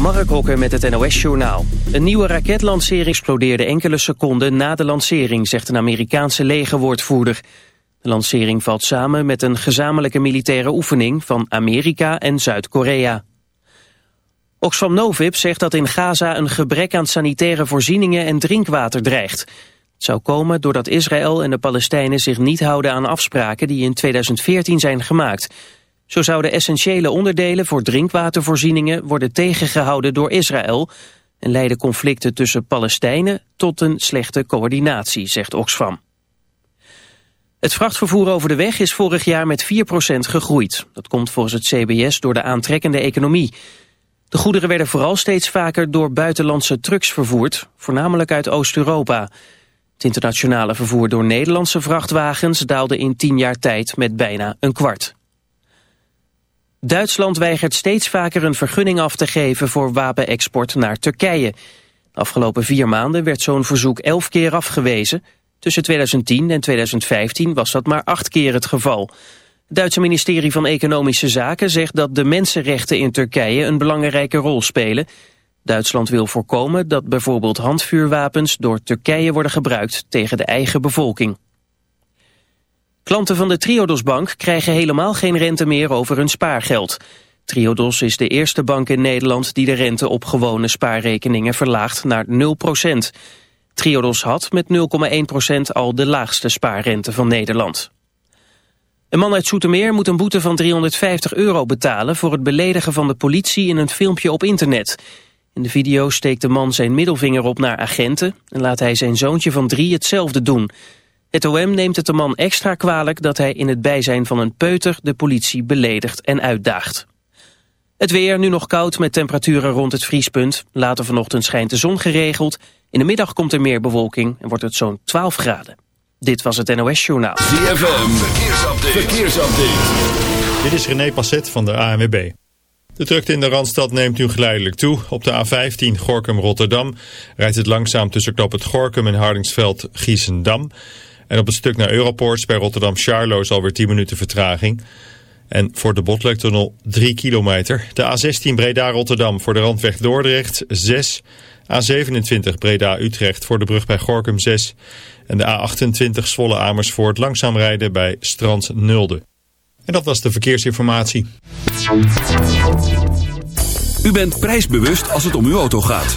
Mark Hokker met het NOS-journaal. Een nieuwe raketlancering explodeerde enkele seconden na de lancering, zegt een Amerikaanse legerwoordvoerder. De lancering valt samen met een gezamenlijke militaire oefening van Amerika en Zuid-Korea. Oxfam Novib zegt dat in Gaza een gebrek aan sanitaire voorzieningen en drinkwater dreigt. Het zou komen doordat Israël en de Palestijnen zich niet houden aan afspraken die in 2014 zijn gemaakt... Zo zouden essentiële onderdelen voor drinkwatervoorzieningen worden tegengehouden door Israël en leiden conflicten tussen Palestijnen tot een slechte coördinatie, zegt Oxfam. Het vrachtvervoer over de weg is vorig jaar met 4% gegroeid. Dat komt volgens het CBS door de aantrekkende economie. De goederen werden vooral steeds vaker door buitenlandse trucks vervoerd, voornamelijk uit Oost-Europa. Het internationale vervoer door Nederlandse vrachtwagens daalde in 10 jaar tijd met bijna een kwart. Duitsland weigert steeds vaker een vergunning af te geven voor wapenexport naar Turkije. De afgelopen vier maanden werd zo'n verzoek elf keer afgewezen. Tussen 2010 en 2015 was dat maar acht keer het geval. Het Duitse ministerie van Economische Zaken zegt dat de mensenrechten in Turkije een belangrijke rol spelen. Duitsland wil voorkomen dat bijvoorbeeld handvuurwapens door Turkije worden gebruikt tegen de eigen bevolking. Klanten van de Triodos Bank krijgen helemaal geen rente meer over hun spaargeld. Triodos is de eerste bank in Nederland die de rente op gewone spaarrekeningen verlaagt naar 0% Triodos had met 0,1% al de laagste spaarrente van Nederland. Een man uit Soetermeer moet een boete van 350 euro betalen... voor het beledigen van de politie in een filmpje op internet. In de video steekt de man zijn middelvinger op naar agenten... en laat hij zijn zoontje van drie hetzelfde doen... Het OM neemt het de man extra kwalijk dat hij in het bijzijn van een peuter de politie beledigt en uitdaagt. Het weer nu nog koud met temperaturen rond het vriespunt. Later vanochtend schijnt de zon geregeld. In de middag komt er meer bewolking en wordt het zo'n 12 graden. Dit was het NOS Journaal. ZFM, verkeersupdate. verkeersupdate. Dit is René Passet van de ANWB. De drukte in de Randstad neemt nu geleidelijk toe. Op de A15 Gorkum-Rotterdam rijdt het langzaam tussen knop het Gorkum en Hardingsveld-Giessendam... En op het stuk naar Europoort bij Rotterdam-Charlo is alweer 10 minuten vertraging. En voor de Botlektunnel 3 kilometer. De A16 Breda-Rotterdam voor de randweg Dordrecht 6. A27 Breda-Utrecht voor de brug bij Gorkum 6. En de A28 Zwolle-Amersfoort langzaam rijden bij Strand Nulde. En dat was de verkeersinformatie. U bent prijsbewust als het om uw auto gaat.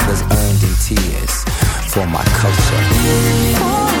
earned in tears for my culture.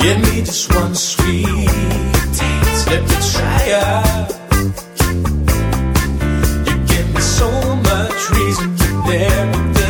Give me just one sweet taste. Let me try out. You give me so much reason to there with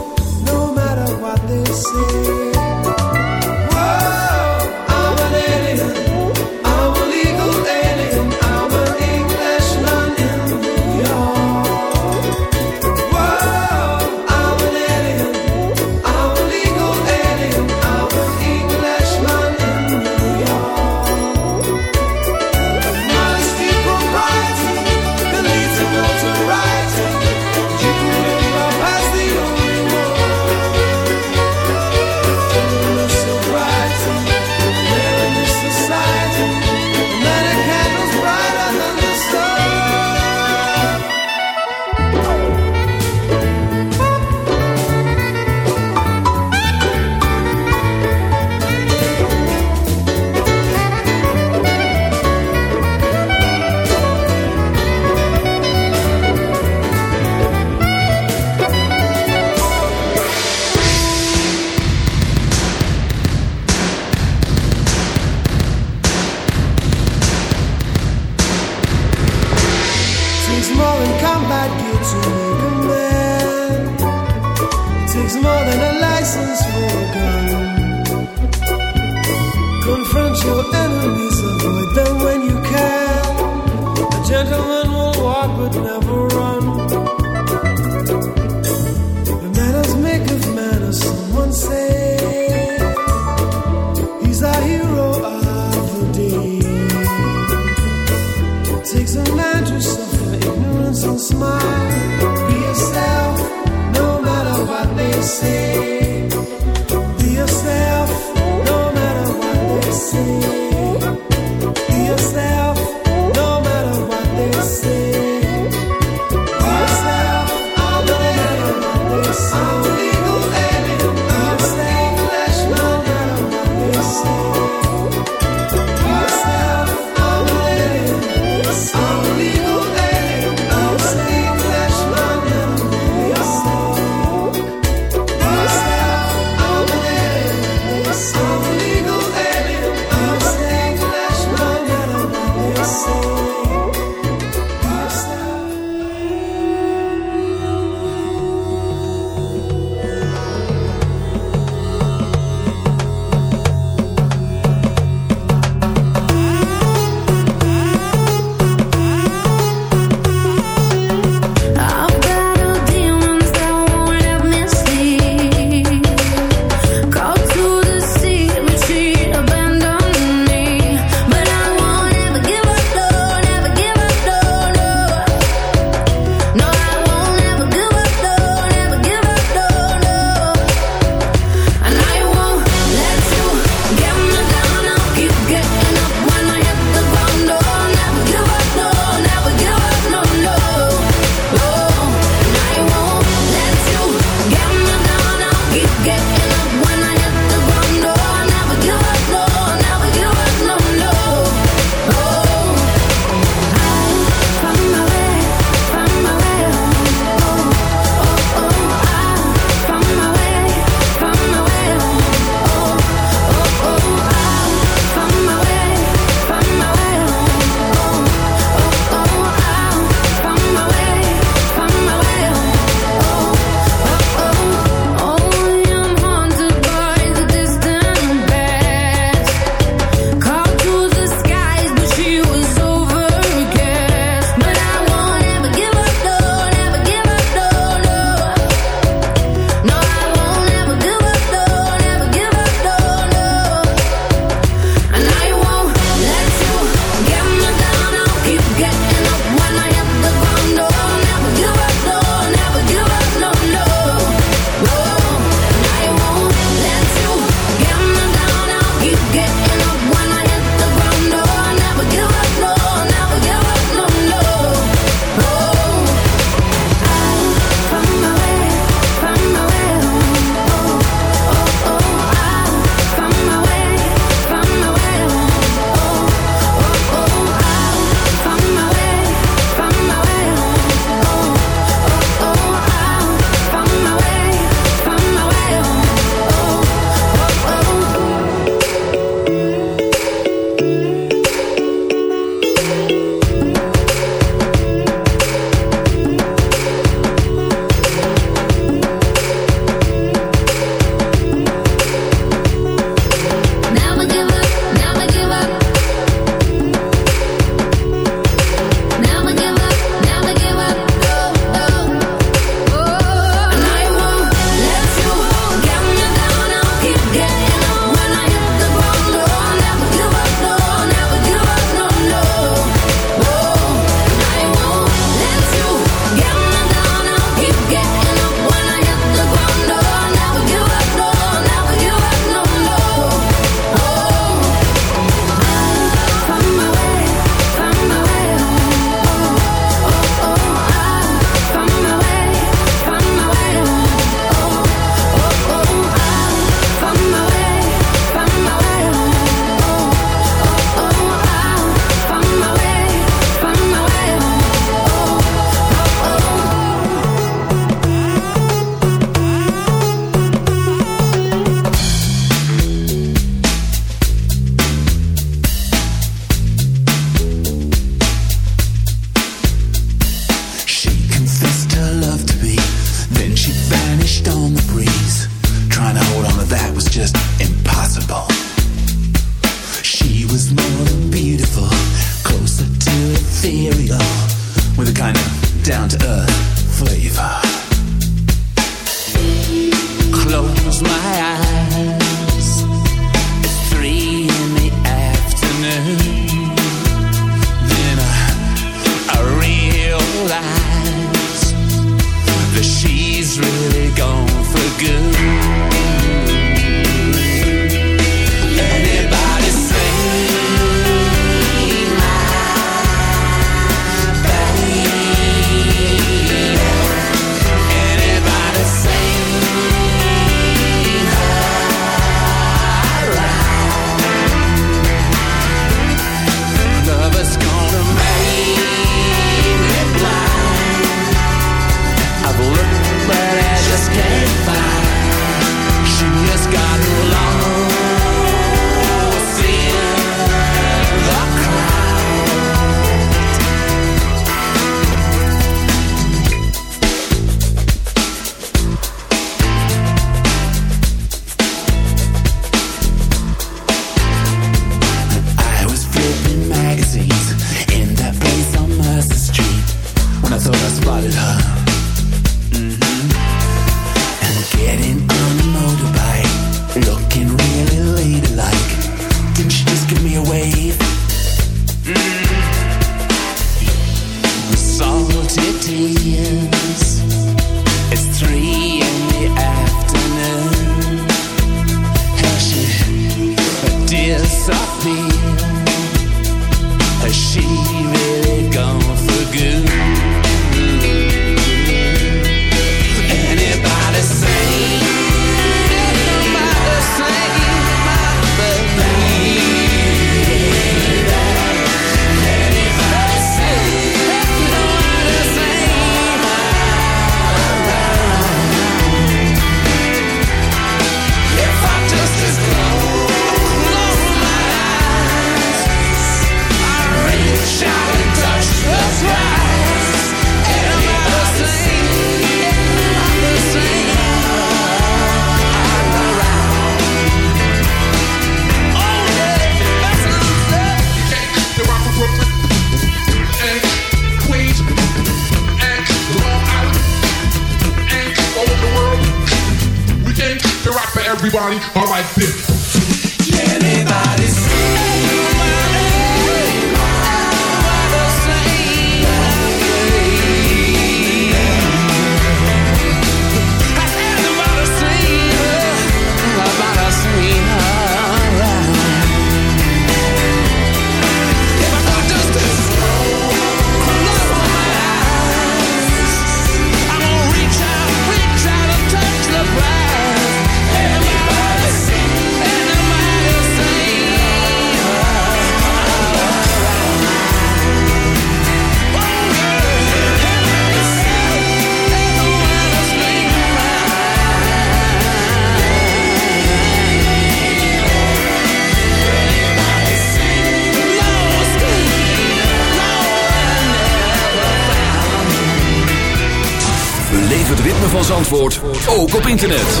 ritme van Zandvoort, ook op internet.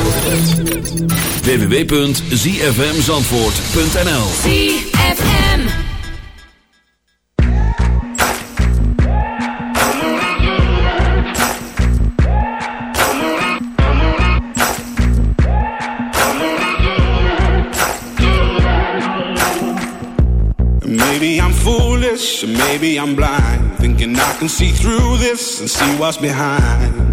www.zfmzandvoort.nl ZFM. Maybe I'm foolish, maybe I'm blind. Thinking I can see through this and see what's behind.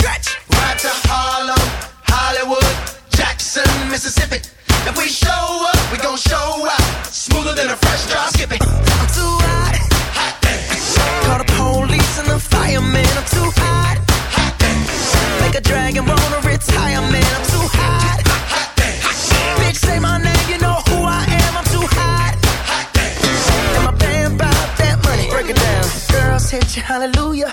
stretch. Right to Harlem, Hollywood, Jackson, Mississippi. If we show up, we gon' show up Smoother than a fresh drop. Skip it. I'm too hot. Call the police and the fireman. I'm too hot. Make a dragon wanna retire, man. I'm too hot. Bitch, say my name, you know who I am. I'm too hot. And my band bought that money. Break it down. Girls hit hallelujah.